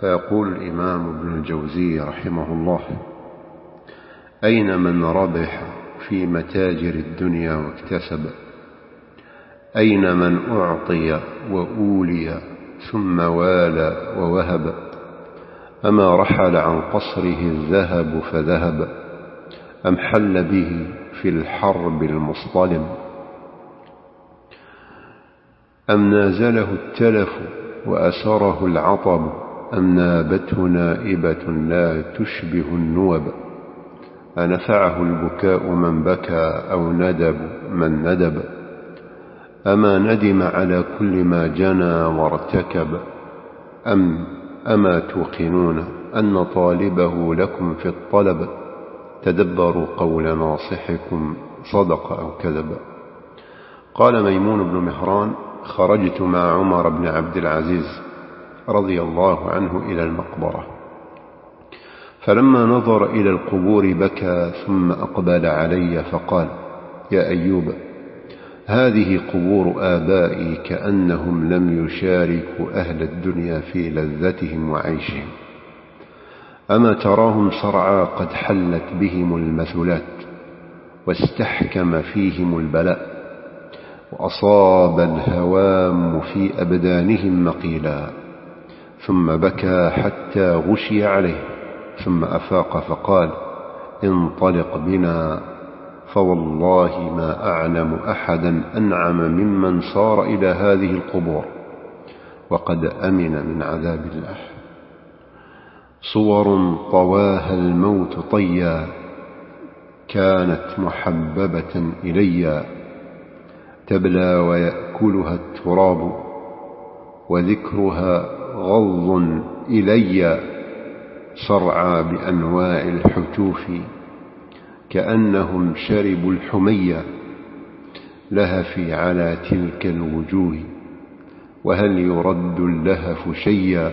فيقول الإمام ابن الجوزي رحمه الله أين من ربح في متاجر الدنيا واكتسب؟ أين من أعطي وأولي ثم والى ووهب؟ أما رحل عن قصره الذهب فذهب أم حل به في الحرب المصطلم؟ أم نازله التلف وأسره العطب أم نابته نائبة لا تشبه النوب؟ أنفعه البكاء من بكى أو ندب من ندب؟ أما ندم على كل ما جنى وارتكب؟ أم أما توقنون أن طالبه لكم في الطلب؟ تدبروا قول ناصحكم صدق أو كذب؟ قال ميمون بن مهران خرجت مع عمر بن عبد العزيز رضي الله عنه إلى المقبرة. فلما نظر إلى القبور بكى ثم أقبل علي فقال يا أيوب هذه قبور آبائي كأنهم لم يشاركوا أهل الدنيا في لذتهم وعيشهم. أما تراهم صرعى قد حلت بهم المثلات واستحكم فيهم البلاء وأصاب الهوام في أبدانهم مقيلا. ثم بكى حتى غشي عليه ثم أفاق فقال انطلق بنا فوالله ما أعلم أحدا أنعم ممن صار إلى هذه القبور وقد أمن من عذاب الله. صور طواها الموت طيا كانت محببة إلي تبلى ويأكلها التراب وذكرها غض إلي صرعى بأنواع الحتوف كأنهم شربوا الحمية لهفي على تلك الوجوه وهل يرد اللهف شيا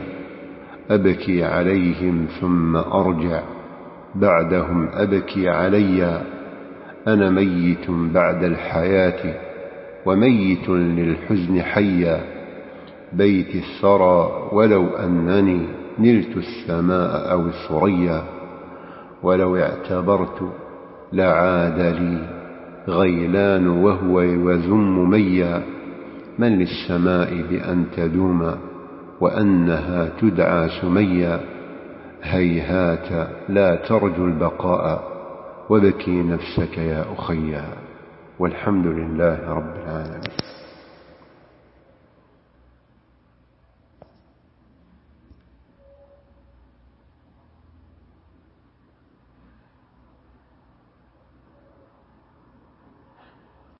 أبكي عليهم ثم أرجع بعدهم أبكي علي أنا ميت بعد الحياة وميت للحزن حيا. بيت الثرى ولو أنني نلت السماء أو الثريا ولو اعتبرت لعاد لي غيلان وهو يذم ميا. من للسماء بأن تدوم وأنها تدعى سميا. هيهات لا ترجو البقاء وبكي نفسك يا أخيا. والحمد لله رب العالمين.